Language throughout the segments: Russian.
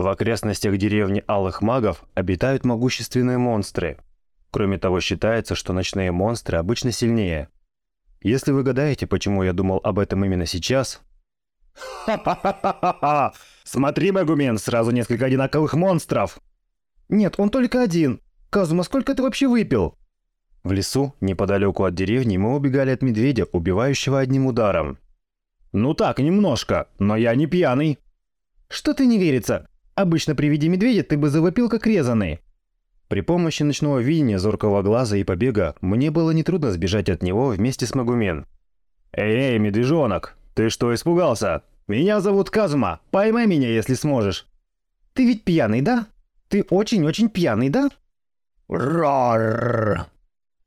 В окрестностях деревни Алых Магов обитают могущественные монстры. Кроме того, считается, что ночные монстры обычно сильнее. Если вы гадаете, почему я думал об этом именно сейчас... Ха-ха-ха-ха-ха! Смотри, Магумен, сразу несколько одинаковых монстров! Нет, он только один. Казума, сколько ты вообще выпил? В лесу, неподалеку от деревни, мы убегали от медведя, убивающего одним ударом. Ну так, немножко, но я не пьяный. Что ты не верится? Обычно при виде медведя ты бы завопил как резанный. При помощи ночного видения, зоркого глаза и побега мне было нетрудно сбежать от него вместе с Магумен. «Эй, эй, медвежонок, ты что испугался? Меня зовут Казума, поймай меня, если сможешь». «Ты ведь пьяный, да? Ты очень-очень пьяный, да?» «Рорррр!»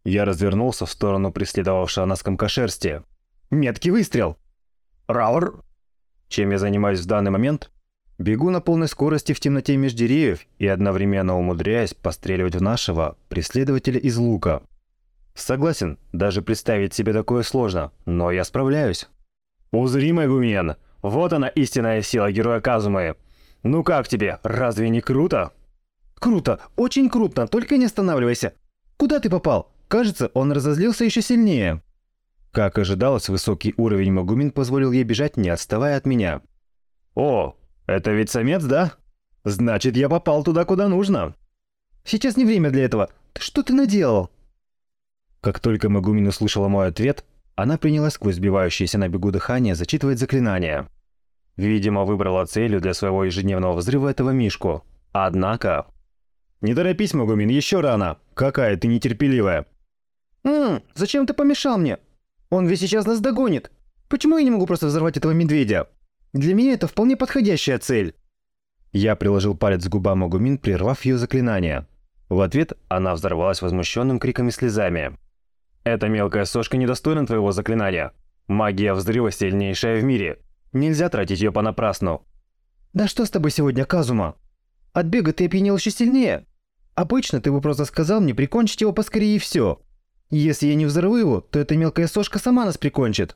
Я развернулся в сторону преследовавшего нас комкошерсти. «Меткий выстрел!» «Раур!» Чем я занимаюсь в данный момент? Бегу на полной скорости в темноте меж деревьев и одновременно умудряясь постреливать в нашего преследователя из лука. Согласен, даже представить себе такое сложно, но я справляюсь. Узри, Мегумен, вот она истинная сила героя Казумы. Ну как тебе, разве не круто? Круто, очень круто, только не останавливайся. Куда ты попал? Кажется, он разозлился еще сильнее. Как ожидалось, высокий уровень Магумин позволил ей бежать, не отставая от меня. О, «Это ведь самец, да? Значит, я попал туда, куда нужно». «Сейчас не время для этого. Что ты наделал?» Как только Магумин услышала мой ответ, она принялась сквозь сбивающееся на бегу дыхание зачитывать заклинание. Видимо, выбрала целью для своего ежедневного взрыва этого мишку. Однако... «Не торопись, Магумин, еще рано. Какая ты нетерпеливая». «Ммм, зачем ты помешал мне? Он ведь сейчас нас догонит. Почему я не могу просто взорвать этого медведя?» Для меня это вполне подходящая цель. Я приложил палец к губам Агумин, прервав ее заклинание. В ответ она взорвалась возмущенным криком и слезами. «Эта мелкая сошка недостойна твоего заклинания. Магия взрыва сильнейшая в мире. Нельзя тратить ее понапрасну». «Да что с тобой сегодня, Казума? От бега ты опьянел еще сильнее. Обычно ты бы просто сказал мне прикончить его поскорее и все. Если я не взорву его, то эта мелкая сошка сама нас прикончит».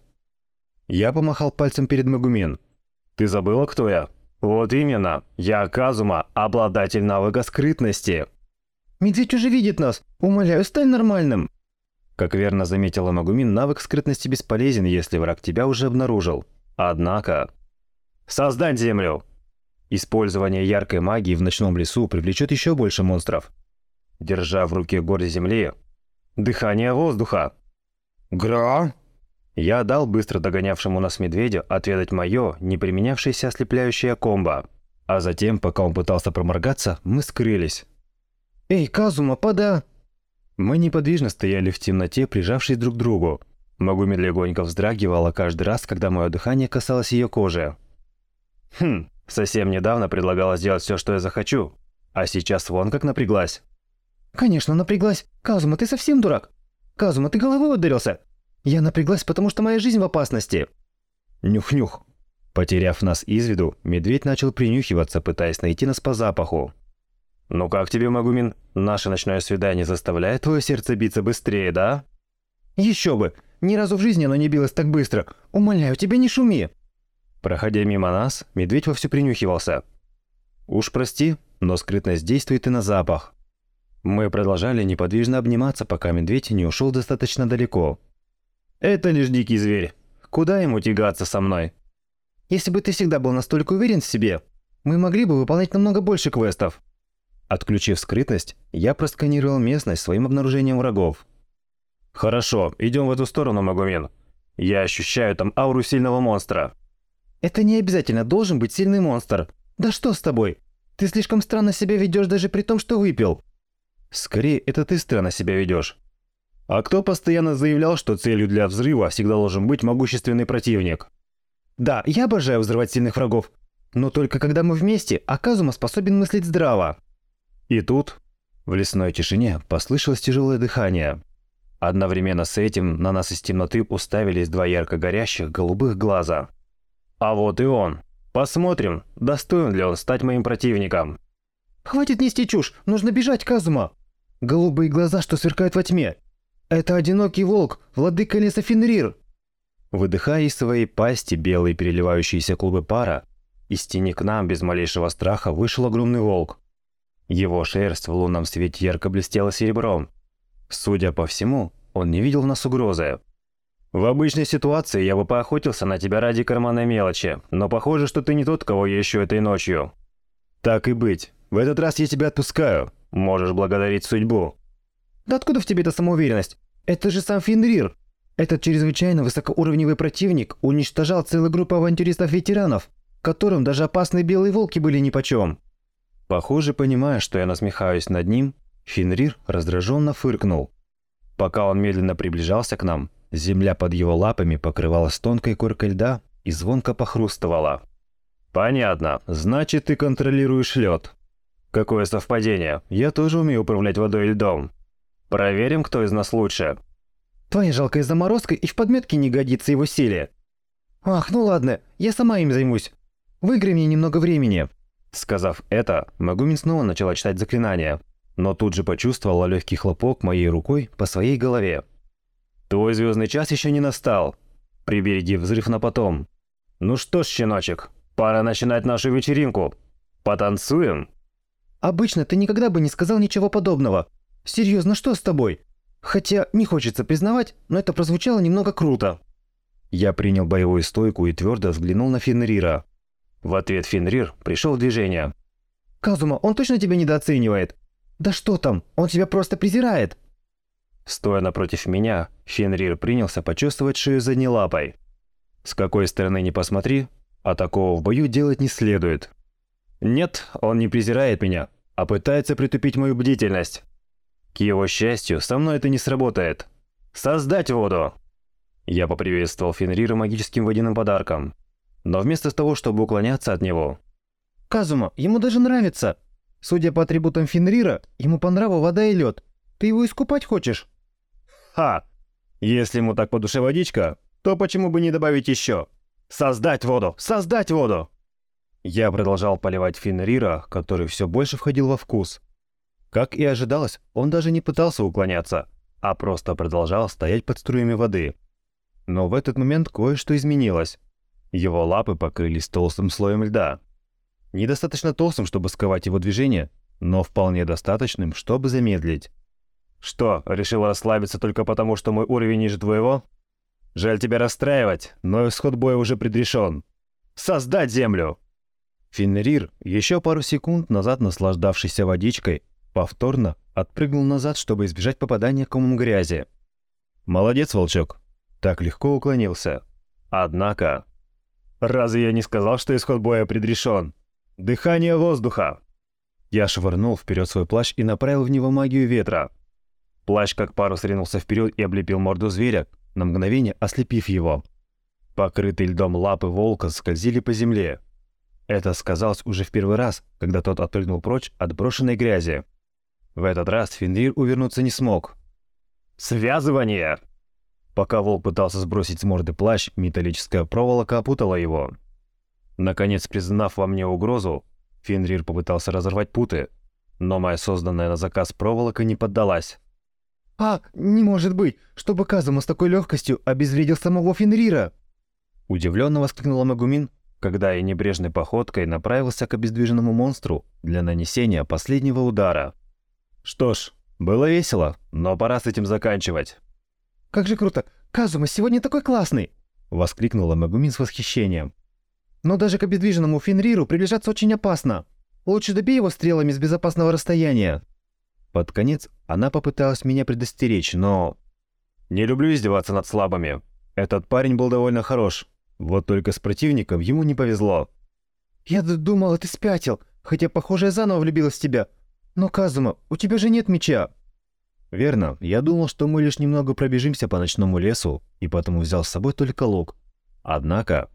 Я помахал пальцем перед Магумин. Ты забыла, кто я? Вот именно. Я Казума, обладатель навыка скрытности. Медведь уже видит нас. Умоляю, стань нормальным. Как верно заметила Магумин, навык скрытности бесполезен, если враг тебя уже обнаружил. Однако... Создать землю! Использование яркой магии в ночном лесу привлечет еще больше монстров. Держа в руке горсть земли, дыхание воздуха. Гра! Я дал быстро догонявшему нас медведю отведать мое, не применявшееся ослепляющее комбо. А затем, пока он пытался проморгаться, мы скрылись. «Эй, Казума, пода!» Мы неподвижно стояли в темноте, прижавшись друг к другу. Магуми легонько вздрагивала каждый раз, когда мое дыхание касалось ее кожи. Хм, совсем недавно предлагала сделать все, что я захочу. А сейчас вон как напряглась. «Конечно, напряглась. Казума, ты совсем дурак? Казума, ты головой ударился? Я напряглась, потому что моя жизнь в опасности. Нюх-нюх. Потеряв нас из виду, медведь начал принюхиваться, пытаясь найти нас по запаху. «Ну как тебе, Магумин? Наше ночное свидание заставляет твое сердце биться быстрее, да?» «Еще бы! Ни разу в жизни оно не билось так быстро! Умоляю тебя, не шуми!» Проходя мимо нас, медведь вовсю принюхивался. «Уж прости, но скрытность действует и на запах». Мы продолжали неподвижно обниматься, пока медведь не ушел достаточно далеко. Это лишь дикий зверь. Куда ему тягаться со мной? Если бы ты всегда был настолько уверен в себе, мы могли бы выполнять намного больше квестов. Отключив скрытность, я просканировал местность своим обнаружением врагов. Хорошо, идем в эту сторону, Магумин. Я ощущаю там ауру сильного монстра. Это не обязательно должен быть сильный монстр. Да что с тобой? Ты слишком странно себя ведешь даже при том, что выпил. Скорее, это ты странно себя ведешь. А кто постоянно заявлял, что целью для взрыва всегда должен быть могущественный противник? Да, я обожаю взрывать сильных врагов. Но только когда мы вместе, а Казума способен мыслить здраво. И тут, в лесной тишине, послышалось тяжелое дыхание. Одновременно с этим на нас из темноты уставились два ярко горящих голубых глаза. А вот и он. Посмотрим, достоин ли он стать моим противником. Хватит нести чушь, нужно бежать, Казума. Голубые глаза, что сверкают во тьме. «Это одинокий волк, владыка леса Фенрир!» Выдыхая из своей пасти белые переливающиеся клубы пара, Из тени к нам без малейшего страха вышел огромный волк. Его шерсть в лунном свете ярко блестела серебром. Судя по всему, он не видел в нас угрозы. В обычной ситуации я бы поохотился на тебя ради карманной мелочи, но похоже, что ты не тот, кого я ищу этой ночью. Так и быть. В этот раз я тебя отпускаю. Можешь благодарить судьбу. Да откуда в тебе эта самоуверенность? Это же сам Фенрир. Этот чрезвычайно высокоуровневый противник уничтожал целую группу авантюристов-ветеранов, которым даже опасные белые волки были нипочем. Похоже, понимая, что я насмехаюсь над ним, Фенрир раздраженно фыркнул. Пока он медленно приближался к нам, земля под его лапами покрывалась тонкой коркой льда и звонко похрустывала. «Понятно. Значит, ты контролируешь лед. Какое совпадение. Я тоже умею управлять водой и льдом. Проверим, кто из нас лучше». «Твоя жалкая заморозка и в подметке не годится его силе». «Ах, ну ладно, я сама им займусь. Выиграй мне немного времени». Сказав это, Магумин снова начала читать заклинание, но тут же почувствовала легкий хлопок моей рукой по своей голове. «Твой звездный час еще не настал. Прибереги взрыв на потом. Ну что ж, щеночек, пора начинать нашу вечеринку. Потанцуем?» «Обычно ты никогда бы не сказал ничего подобного. Серьезно, что с тобой? Хотя не хочется признавать, но это прозвучало немного круто». Я принял боевую стойку и твердо взглянул на Фенрира. В ответ Фенрир пришел в движение. «Казума, он точно тебя недооценивает? Да что там, он тебя просто презирает!» Стоя напротив меня, Фенрир принялся почувствовать шею задней лапой. С какой стороны ни посмотри, а такого в бою делать не следует. Нет, он не презирает меня, а пытается притупить мою бдительность. К его счастью, со мной это не сработает. Создать воду! Я поприветствовал Фенрира магическим водяным подарком но вместо того, чтобы уклоняться от него. «Казума, ему даже нравится. Судя по атрибутам Фенрира, ему по нраву вода и лед. Ты его искупать хочешь?» «Ха! Если ему так по душе водичка, то почему бы не добавить еще? Создать воду! Создать воду!» Я продолжал поливать Фенрира, который все больше входил во вкус. Как и ожидалось, он даже не пытался уклоняться, а просто продолжал стоять под струями воды. Но в этот момент кое-что изменилось. Его лапы покрылись толстым слоем льда. Недостаточно толстым, чтобы сковать его движение, но вполне достаточным, чтобы замедлить. «Что, решил расслабиться только потому, что мой уровень ниже твоего? Жаль тебя расстраивать, но исход боя уже предрешен. Создать землю!» Фенрир, еще пару секунд назад наслаждавшийся водичкой, повторно отпрыгнул назад, чтобы избежать попадания комом грязи. «Молодец, волчок!» Так легко уклонился. Однако Разве я не сказал, что исход боя предрешен? Дыхание воздуха!» Я швырнул вперед свой плащ и направил в него магию ветра. Плащ как парус ринулся вперед и облепил морду зверя, на мгновение ослепив его. Покрытые льдом лапы волка скользили по земле. Это сказалось уже в первый раз, когда тот отпрыгнул прочь от брошенной грязи. В этот раз Фенрир увернуться не смог. «Связывание!» Пока волк пытался сбросить с морды плащ, металлическая проволока опутала его. Наконец, признав во мне угрозу, Фенрир попытался разорвать путы, но моя созданная на заказ проволока не поддалась. «А, не может быть, чтобы Казума с такой легкостью обезвредил самого Фенрира!» Удивленно воскликнула Магумин, когда я небрежной походкой направился к обездвиженному монстру для нанесения последнего удара. Что ж, было весело, но пора с этим заканчивать. Как же круто! Казума сегодня такой классный!» — воскликнула Магумин с восхищением. «Но даже к обездвиженному Фенриру приближаться очень опасно. Лучше добей его стрелами с безопасного расстояния». Под конец она попыталась меня предостеречь, но... «Не люблю издеваться над слабыми. Этот парень был довольно хорош. Вот только с противником ему не повезло». «Я думала, ты спятил, хотя, похоже, я заново влюбилась в тебя. Но, Казума, у тебя же нет меча». «Верно. Я думал, что мы лишь немного пробежимся по ночному лесу, и потому взял с собой только лук. Однако,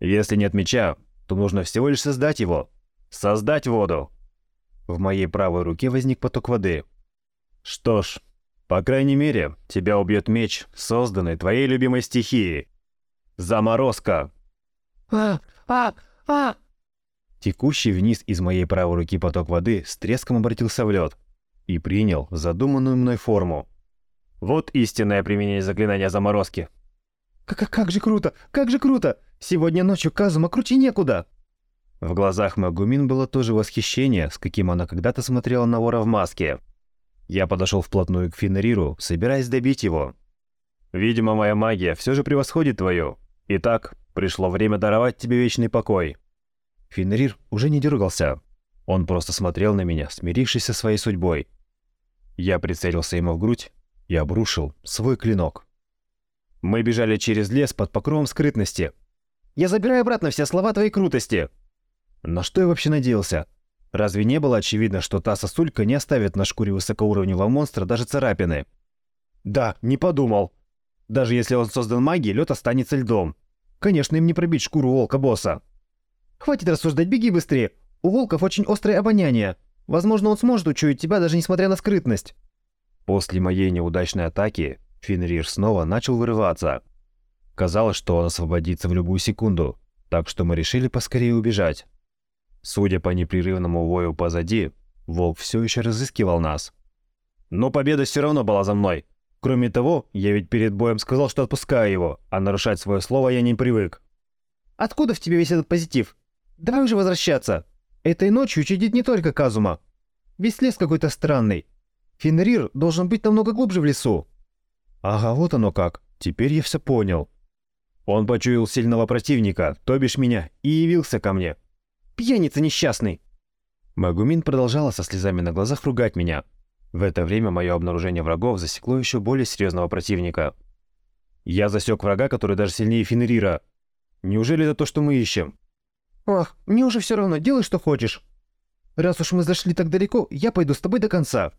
если нет меча, то нужно всего лишь создать его. Создать воду!» В моей правой руке возник поток воды. «Что ж, по крайней мере, тебя убьет меч, созданный твоей любимой стихией. Заморозка!» «А, а, а!» Текущий вниз из моей правой руки поток воды с треском обратился в лед и принял задуманную мной форму. Вот истинное применение заклинания заморозки. Как, как же круто! Как же круто! Сегодня ночью Казума круче некуда! В глазах Магумин было тоже восхищение, с каким она когда-то смотрела на вора в маске. Я подошел вплотную к Фенриру, собираясь добить его. «Видимо, моя магия все же превосходит твою. Итак, пришло время даровать тебе вечный покой». Фенрир уже не дергался. Он просто смотрел на меня, смирившись со своей судьбой. Я прицелился ему в грудь и обрушил свой клинок. Мы бежали через лес под покровом скрытности. «Я забираю обратно все слова твоей крутости!» На что я вообще надеялся? Разве не было очевидно, что та сосулька не оставит на шкуре высокоуровневого монстра даже царапины? Да, не подумал. Даже если он создан магией, лед останется льдом. Конечно, им не пробить шкуру волка-босса. Хватит рассуждать, беги быстрее. У волков очень острое обоняние. Возможно, он сможет учуять тебя, даже несмотря на скрытность. После моей неудачной атаки Фенрир снова начал вырываться. Казалось, что он освободится в любую секунду, так что мы решили поскорее убежать. Судя по непрерывному вою позади, волк все еще разыскивал нас. Но победа все равно была за мной. Кроме того, я ведь перед боем сказал, что отпускаю его, а нарушать свое слово я не привык. Откуда в тебе весь этот позитив? Давай уже возвращаться. Этой ночью чудит не только Казума. Весь лес какой-то странный. Фенрир должен быть намного глубже в лесу. Ага, вот оно как. Теперь я все понял. Он почуял сильного противника, то бишь меня, и явился ко мне. Пьяница несчастный!» Магумин продолжала со слезами на глазах ругать меня. В это время мое обнаружение врагов засекло еще более серьезного противника. Я засек врага, который даже сильнее Фенрира. Неужели это то, что мы ищем? «Ох, мне уже все равно, делай, что хочешь. Раз уж мы зашли так далеко, я пойду с тобой до конца.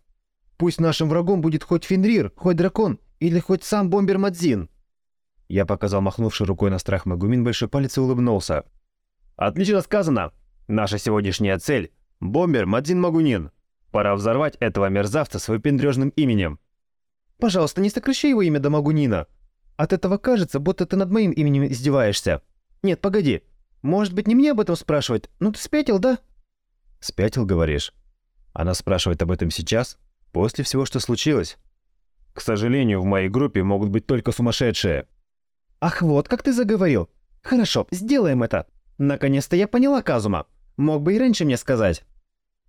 Пусть нашим врагом будет хоть Фенрир, хоть дракон, или хоть сам бомбер Мадзин». Я показал махнувший рукой на страх Магумин большой палец и улыбнулся. «Отлично сказано! Наша сегодняшняя цель — бомбер Мадзин Магунин. Пора взорвать этого мерзавца с выпендрежным именем. Пожалуйста, не сокращай его имя до Магунина. От этого кажется, будто ты над моим именем издеваешься. Нет, погоди. Может быть, не мне об этом спрашивать? Ну ты спятил, да? Спятил, говоришь? Она спрашивает об этом сейчас? После всего, что случилось? К сожалению, в моей группе могут быть только сумасшедшие. Ах, вот как ты заговорил. Хорошо, сделаем это. Наконец-то я поняла Казума. Мог бы и раньше мне сказать.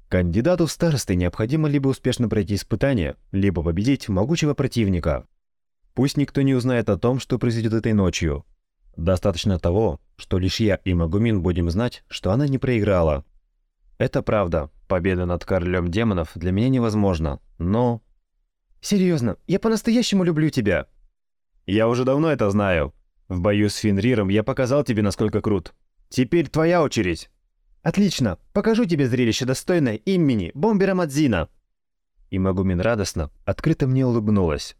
Кандидату в старосты необходимо либо успешно пройти испытание, либо победить могучего противника. Пусть никто не узнает о том, что произойдет этой ночью. Достаточно того, что лишь я и Магумин будем знать, что она не проиграла. Это правда, победа над королем демонов для меня невозможна, но... Серьезно, я по-настоящему люблю тебя. Я уже давно это знаю. В бою с Фенриром я показал тебе, насколько крут. Теперь твоя очередь. «Отлично! Покажу тебе зрелище, достойное имени Бомбера Мадзина!» И Магумин радостно, открыто мне улыбнулась.